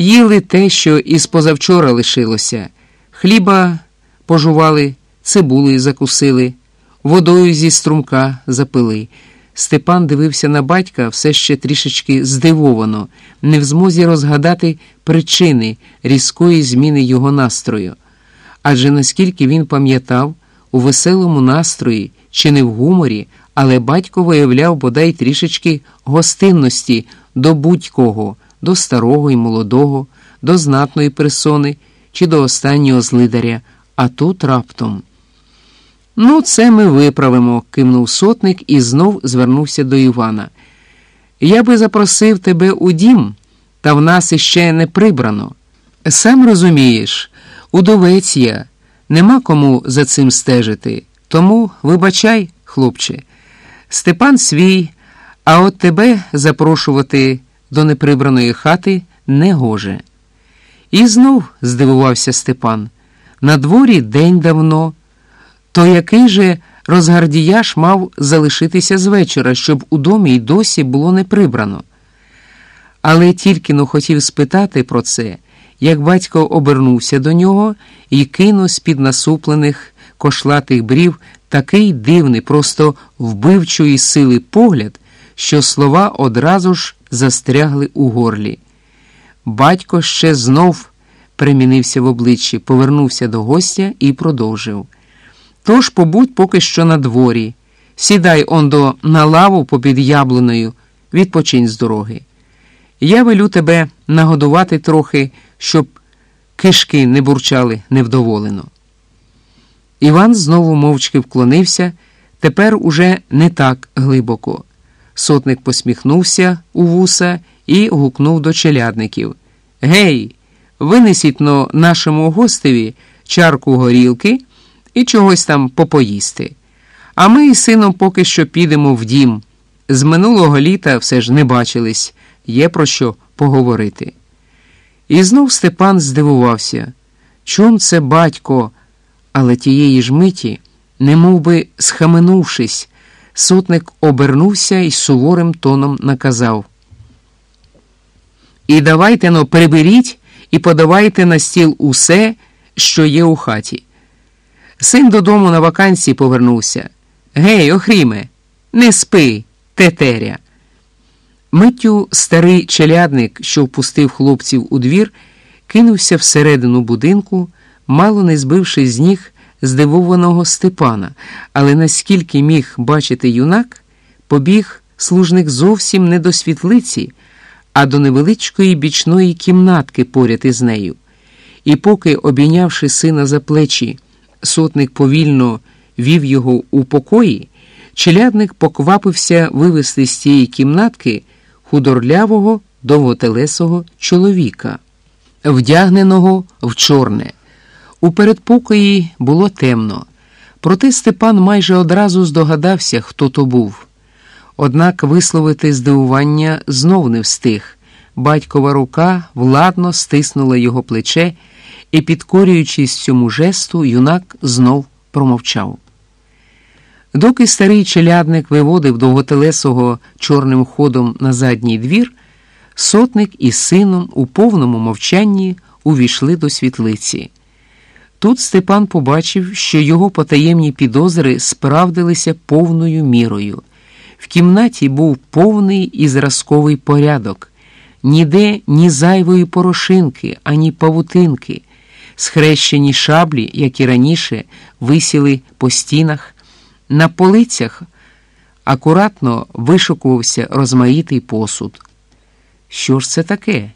Їли те, що із позавчора лишилося. Хліба пожували, цибулею закусили, водою зі струмка запили. Степан дивився на батька все ще трішечки здивовано, не в змозі розгадати причини різкої зміни його настрою. Адже наскільки він пам'ятав, у веселому настрої чи не в гуморі, але батько виявляв бодай трішечки гостинності до будь-кого, до старого і молодого, до знатної персони чи до останнього злидаря, а тут раптом. Ну, це ми виправимо, кивнув сотник і знов звернувся до Івана. Я би запросив тебе у дім, та в нас іще не прибрано. Сам розумієш, удовець я, нема кому за цим стежити. Тому вибачай, хлопче, Степан свій, а от тебе запрошувати до неприбраної хати не гоже. І знов здивувався Степан. На дворі день давно. То який же розгардіяш мав залишитися з вечора, щоб у домі й досі було не прибрано? Але тільки но хотів спитати про це, як батько обернувся до нього і кинув з-під насуплених кошлатих брів такий дивний, просто вбивчої сили погляд, що слова одразу ж застрягли у горлі. Батько ще знов примінився в обличчі, повернувся до гостя і продовжив. Тож побудь поки що на дворі, сідай ондо на лаву попід яблуною, відпочинь з дороги. Я велю тебе нагодувати трохи, щоб кишки не бурчали невдоволено. Іван знову мовчки вклонився, тепер уже не так глибоко. Сотник посміхнувся у вуса і гукнув до челядників Гей, винесіть но нашому гостеві чарку горілки і чогось там попоїсти. А ми із сином поки що підемо в дім. З минулого літа все ж не бачились, є про що поговорити. І знов Степан здивувався, чом це батько, але тієї ж миті, немов би схаменувшись, сотник обернувся і суворим тоном наказав. І давайте но приберіть і подавайте на стіл усе, що є у хаті. Син додому на вакансії повернувся. Гей, Охріме, не спи, тетеря. Миттю старий челядник, що впустив хлопців у двір, кинувся всередину будинку, мало не збивши з ніг здивованого Степана, але наскільки міг бачити юнак, побіг служник зовсім не до світлиці, а до невеличкої бічної кімнатки поряд із нею. І поки, обійнявши сина за плечі, сотник повільно вів його у покої, челядник поквапився вивести з цієї кімнатки худорлявого довготелесого чоловіка, вдягненого в чорне. У передпокої було темно, проте Степан майже одразу здогадався, хто то був. Однак висловити здивування знов не встиг. Батькова рука владно стиснула його плече, і, підкорюючись цьому жесту, юнак знов промовчав. Доки старий челядник виводив довготелесого чорним ходом на задній двір, сотник із сином у повному мовчанні увійшли до світлиці. Тут Степан побачив, що його потаємні підозри справдилися повною мірою. В кімнаті був повний і зразковий порядок, ніде ні зайвої порошинки, ані павутинки, схрещені шаблі, як і раніше, висіли по стінах. На полицях акуратно вишукувався розмаїтий посуд. Що ж це таке?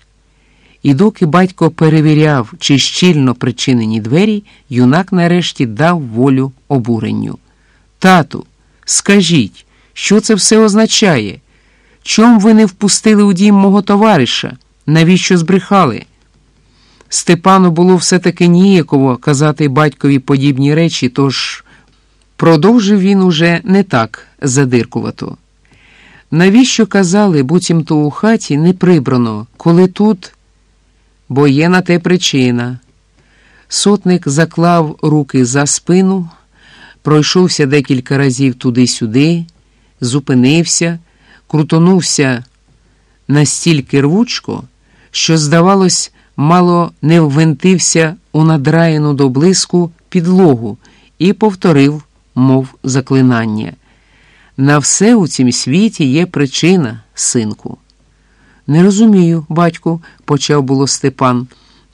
І доки батько перевіряв, чи щільно причинені двері, юнак нарешті дав волю обуренню. Тату, скажіть, що це все означає? Чом ви не впустили у дім мого товариша? Навіщо збрехали? Степану було все-таки ніяково казати батькові подібні речі, тож продовжив він уже не так задиркувато. Навіщо казали, буцімто у хаті не прибрано, коли тут бо є на те причина. Сотник заклав руки за спину, пройшовся декілька разів туди-сюди, зупинився, крутонувся настільки рвучко, що, здавалось, мало не ввинтився у надраєну до блиску підлогу і повторив, мов заклинання. На все у цім світі є причина, синку. Не розумію, батьку, почав було Степан,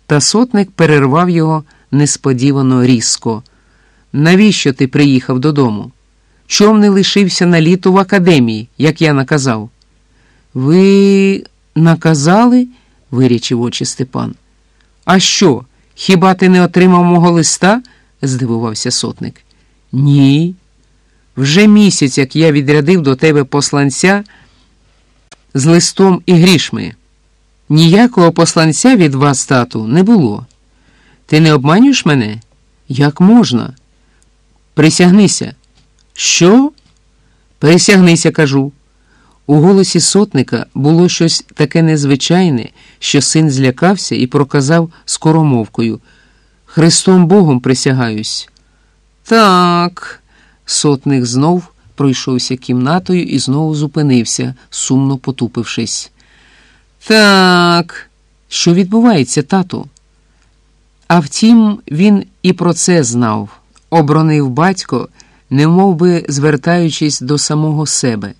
та сотник перервав його несподівано різко. Навіщо ти приїхав додому? Чом не лишився на літо в академії, як я наказав? Ви наказали? вирячив очі Степан. А що? Хіба ти не отримав мого листа? здивувався сотник. Ні. Вже місяць, як я відрядив до тебе посланця з листом і грішми. Ніякого посланця від вас, тату, не було. Ти не обманюєш мене? Як можна? Присягнися. Що? Присягнися, кажу. У голосі сотника було щось таке незвичайне, що син злякався і проказав скоромовкою. Христом Богом присягаюсь. Так. Сотник знов пройшовся кімнатою і знову зупинився, сумно потупившись. Так, що відбувається, тату? А втім, він і про це знав, оборонив батько, немов би звертаючись до самого себе.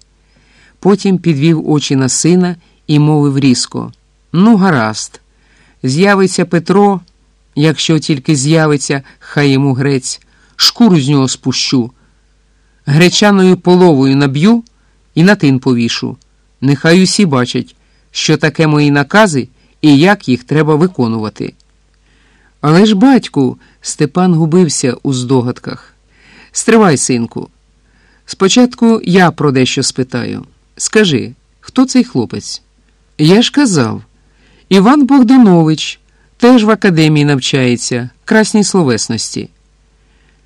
Потім підвів очі на сина і мовив різко: Ну, гаразд, з'явиться Петро, якщо тільки з'явиться, хай йому грець, шкуру з нього спущу, гречаною половою наб'ю і на тин повішу. Нехай усі бачать, що таке мої накази і як їх треба виконувати. Але ж, батьку, Степан губився у здогадках. Стривай, синку. Спочатку я про дещо спитаю. Скажи, хто цей хлопець? Я ж казав, Іван Богданович теж в академії навчається, красній словесності.